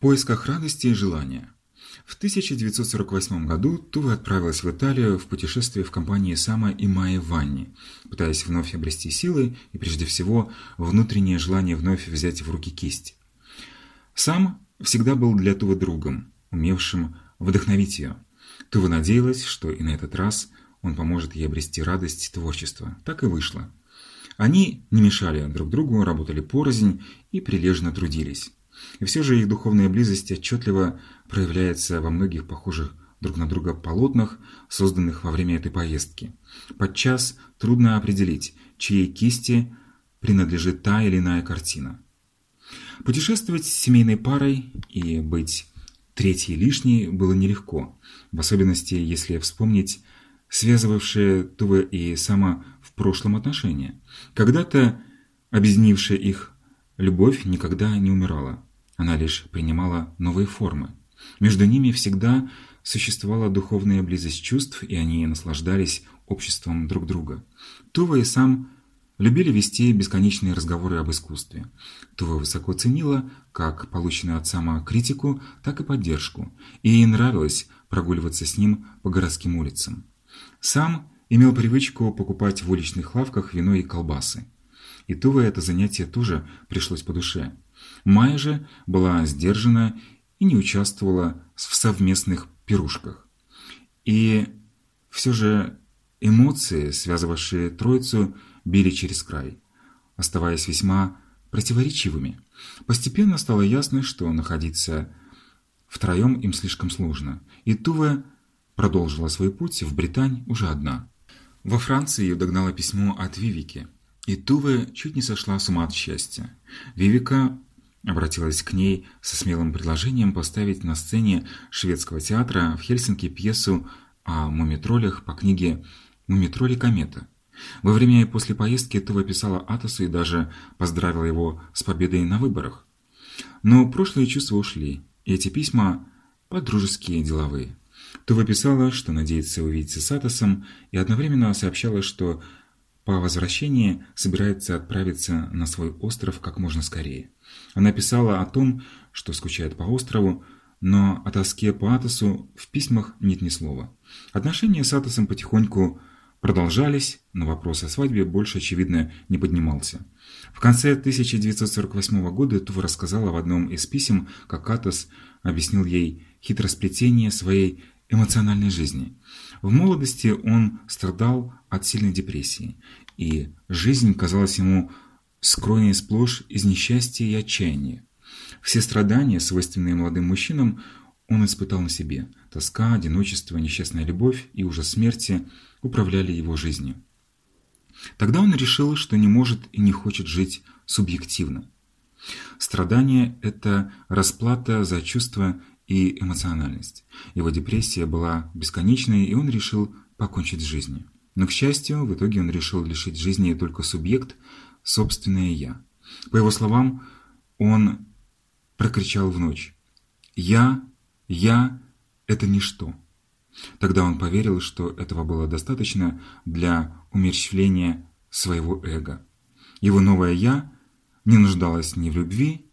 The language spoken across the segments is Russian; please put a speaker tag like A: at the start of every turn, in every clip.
A: поисках радости и желания. В 1948 году Тува отправилась в Италию в путешествие в компании Сама и Майи Ванни, пытаясь вновь обрести силы и, прежде всего, внутреннее желание вновь взять в руки кисть. Сам всегда был для Тувы другом, умевшим вдохновить ее. Тува надеялась, что и на этот раз он поможет ей обрести радость творчества. Так и вышло. Они не мешали друг другу, работали порознь и прилежно трудились. И все же их духовная близость отчетливо проявляется во многих похожих друг на друга полотнах, созданных во время этой поездки. Подчас трудно определить, чьей кисти принадлежит та или иная картина. Путешествовать с семейной парой и быть третьей лишней было нелегко, в особенности если вспомнить связывавшие Тува и Сама в прошлом отношения. Когда-то объединившая их любовь никогда не умирала. Она лишь принимала новые формы. Между ними всегда существовала духовная близость чувств, и они наслаждались обществом друг друга. Тува и сам любили вести бесконечные разговоры об искусстве. Тува высоко ценила как полученную от сама критику, так и поддержку, и ей нравилось прогуливаться с ним по городским улицам. Сам имел привычку покупать в уличных лавках вино и колбасы. И Туве это занятие тоже пришлось по душе. Майя же была сдержана и не участвовала в совместных пирушках. И все же эмоции, связывавшие троицу, били через край, оставаясь весьма противоречивыми. Постепенно стало ясно, что находиться втроем им слишком сложно, и Тува продолжила свой путь в Британь уже одна. Во Франции ее догнало письмо от Вивики, и Тува чуть не сошла с ума от счастья. Вивика обратилась к ней со смелым предложением поставить на сцене шведского театра в Хельсинки пьесу о мумитролях по книге «Мумитроли комета». Во время и после поездки Тува писала Атосу и даже поздравила его с победой на выборах. Но прошлые чувства ушли, и эти письма подружеские, деловые. Тува писала, что надеется увидеться с Атосом, и одновременно сообщала, что по возвращении собирается отправиться на свой остров как можно скорее. Она писала о том, что скучает по острову, но о тоске по Атосу в письмах нет ни слова. Отношения с Атосом потихоньку продолжались, но вопрос о свадьбе больше, очевидно, не поднимался. В конце 1948 года Тува рассказала в одном из писем, как Атос объяснил ей хитросплетение своей эмоциональной жизни. В молодости он страдал от сильной депрессии, и жизнь казалась ему скроенной сплошь из несчастья и отчаяния. Все страдания, свойственные молодым мужчинам, он испытал на себе. Тоска, одиночество, несчастная любовь и ужас смерти управляли его жизнью. Тогда он решил, что не может и не хочет жить субъективно. Страдание – это расплата за чувства и эмоциональность. Его депрессия была бесконечной, и он решил покончить с жизнью. Но, к счастью, в итоге он решил лишить жизни только субъект, собственное «я». По его словам, он прокричал в ночь «Я, я – это ничто». Тогда он поверил, что этого было достаточно для умерщвления своего эго. Его новое «я» не нуждалось ни в любви,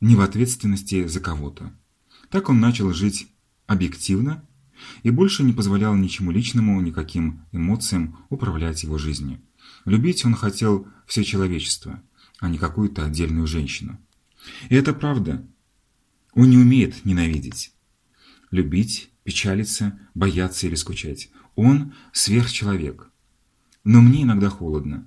A: ни в ответственности за кого-то. Так он начал жить объективно и больше не позволял ничему личному, никаким эмоциям управлять его жизнью. Любить он хотел все человечество, а не какую-то отдельную женщину. И это правда. Он не умеет ненавидеть. Любить, печалиться, бояться или скучать. Он сверхчеловек. Но мне иногда холодно.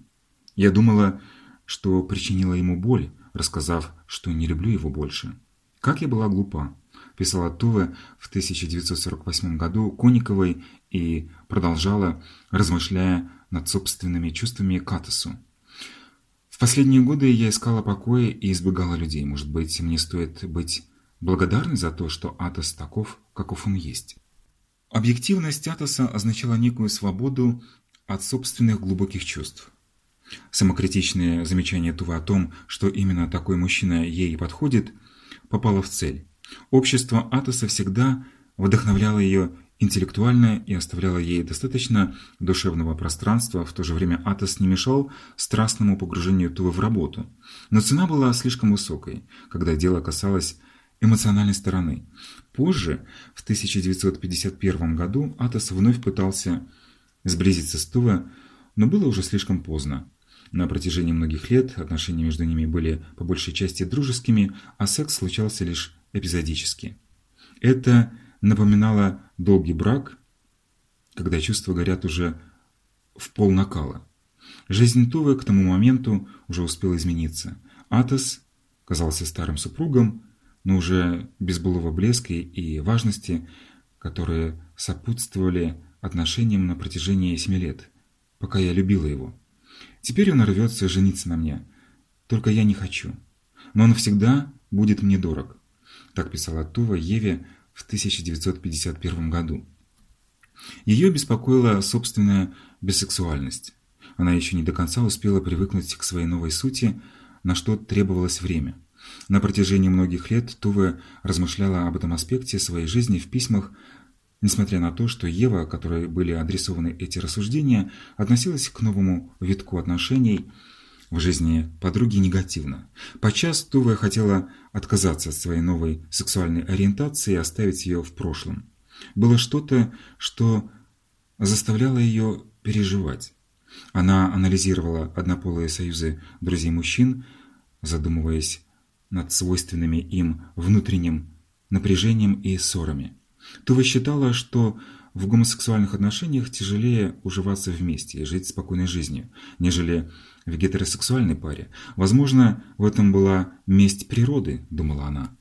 A: Я думала, что причинила ему боль, рассказав, что не люблю его больше. Как я была глупа писала Туве в 1948 году Кониковой и продолжала, размышляя над собственными чувствами к Атосу. В последние годы я искала покоя и избегала людей. Может быть, мне стоит быть благодарной за то, что Атос таков, каков он есть. Объективность Атоса означала некую свободу от собственных глубоких чувств. Самокритичное замечание Тувы о том, что именно такой мужчина ей подходит, попало в цель. Общество Атоса всегда вдохновляло ее интеллектуально и оставляло ей достаточно душевного пространства, в то же время Атос не мешал страстному погружению Тувы в работу. Но цена была слишком высокой, когда дело касалось эмоциональной стороны. Позже, в 1951 году, Атос вновь пытался сблизиться с Туве, но было уже слишком поздно. На протяжении многих лет отношения между ними были по большей части дружескими, а секс случался лишь эпизодически. Это напоминало долгий брак, когда чувства горят уже в пол накала. Жизнь Тувы к тому моменту уже успела измениться. Атос казался старым супругом, но уже без былого блеска и важности, которые сопутствовали отношениям на протяжении семи лет, пока я любила его. Теперь он рвется жениться на мне, только я не хочу. Но он всегда будет мне дорог. Так писала Тува Еве в 1951 году. Ее беспокоила собственная бисексуальность. Она еще не до конца успела привыкнуть к своей новой сути, на что требовалось время. На протяжении многих лет Тува размышляла об этом аспекте своей жизни в письмах, несмотря на то, что Ева, которой были адресованы эти рассуждения, относилась к новому витку отношений в жизни подруги негативно. Подчас Тува хотела отказаться от своей новой сексуальной ориентации и оставить ее в прошлом. Было что-то, что заставляло ее переживать. Она анализировала однополые союзы друзей-мужчин, задумываясь над свойственными им внутренним напряжением и ссорами. Тува считала, что в гомосексуальных отношениях тяжелее уживаться вместе и жить спокойной жизнью, нежели в гетеросексуальной паре. Возможно, в этом была месть природы, думала она.